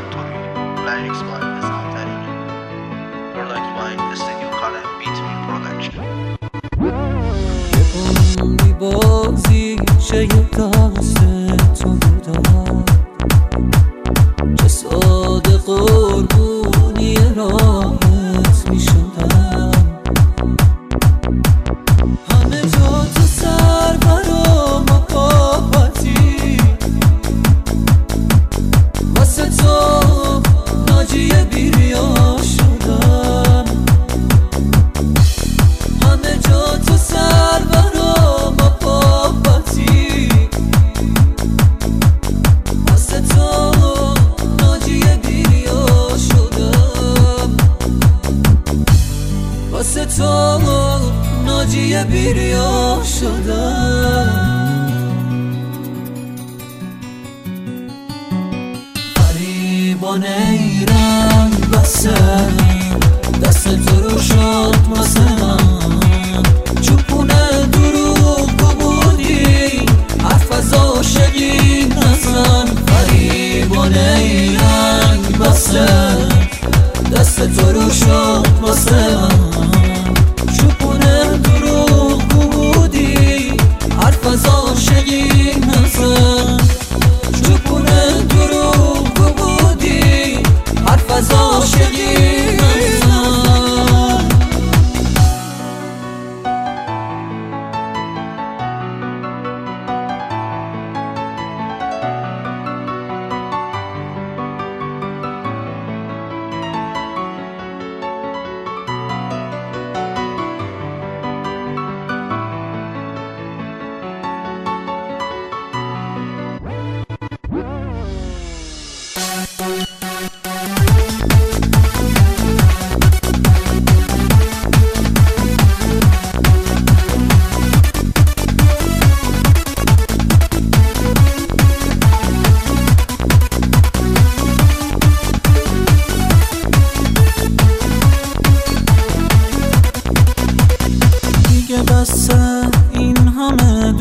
Muhammad Tobi. Lyrics by Nizam Tariqi. Product by Studio Colin Beatme Production. عمری بازی چه دست تو بودم چه ساده قربونی راحت ناجی بیریا شدم همه جا تو سر برا مقابتی واسه تو ناجی شدم واسه تو ناجی بیریا شدم فریبان ایران بسه. دست تو رو شد واسه من. چوپونه دروغ بودی. حرف از عاشقی نزن. فریبان ایران بسه. دست تو رو شد واسه بسه این همه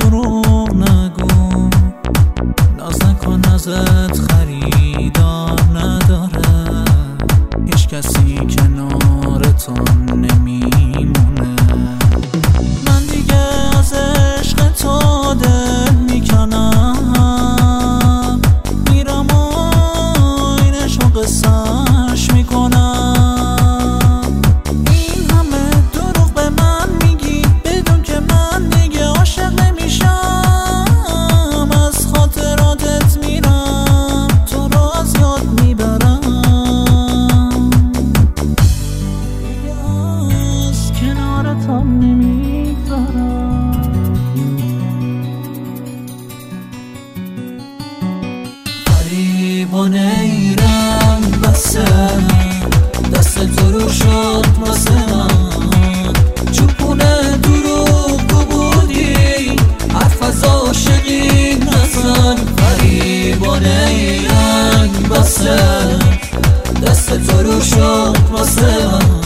فریبان ایران بسه دست تو رو شد واسه من. چوپونه دروغ بودی حرف از عاشقی نزن فریبان ایران بسه دست تو رو شد واسه من.